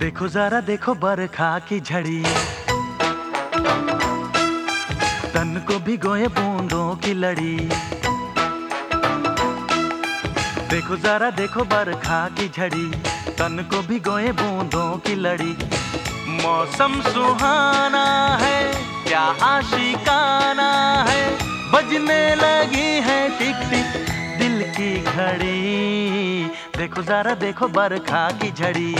देखो, जरा देखो बरखा की झड़ी। तन को भिगोए बूंदों की लड़ी। देखो, जरा देखो बरखा की झड़ी। तन को भिगोए बूंदों की लड़ी। मौसम सुहाना है, क्या आशिकाना है? बजने लगी है टिक टिक दिल की घड़ी। देखो, जरा देखो बरखा की झड़ी।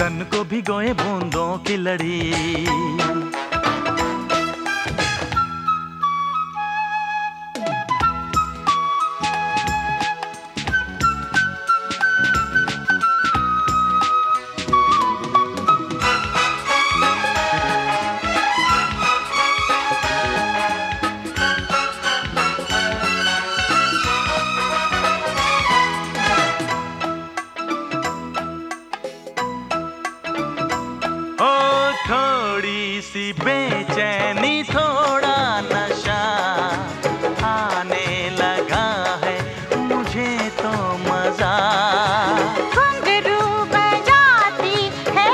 तन को भिगोए बूंदों की लड़ी। बेचैनी थोड़ा नशा आने लगा है मुझे तो मज़ा। घुंघरू है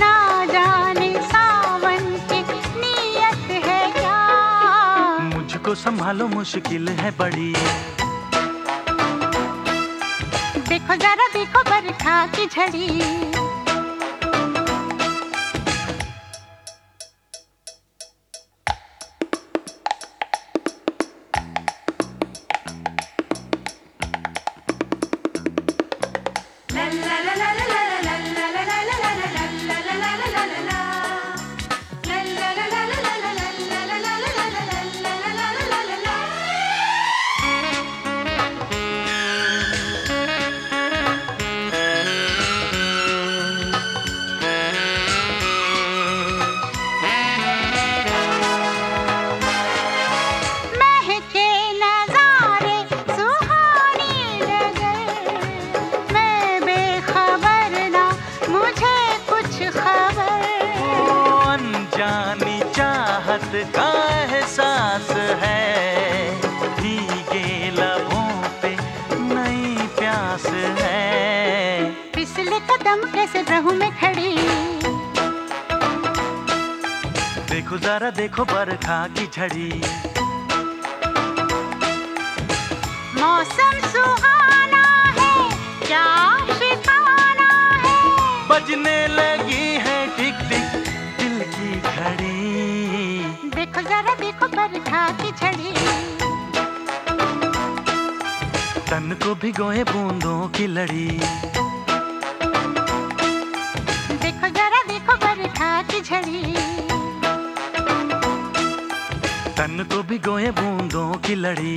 ना जाने सावन की नियत है क्या। मुझको संभालो मुश्किल है बड़ी देखो जरा देखो बरखा की झड़ी। का एहसास है। भीगे लबों पे नई प्यास है। फिसले कदम कैसे रहूँ मैं खड़ी? देखो जरा देखो बरखा की झड़ी। मौसम सुहाना है क्या है? बजने लगी देखो बरखा की झड़ी। तन को भिगोए बूंदों की लड़ी। देखो जरा देखो बरखा की झड़ी। तन को भिगोए बूंदों की लड़ी।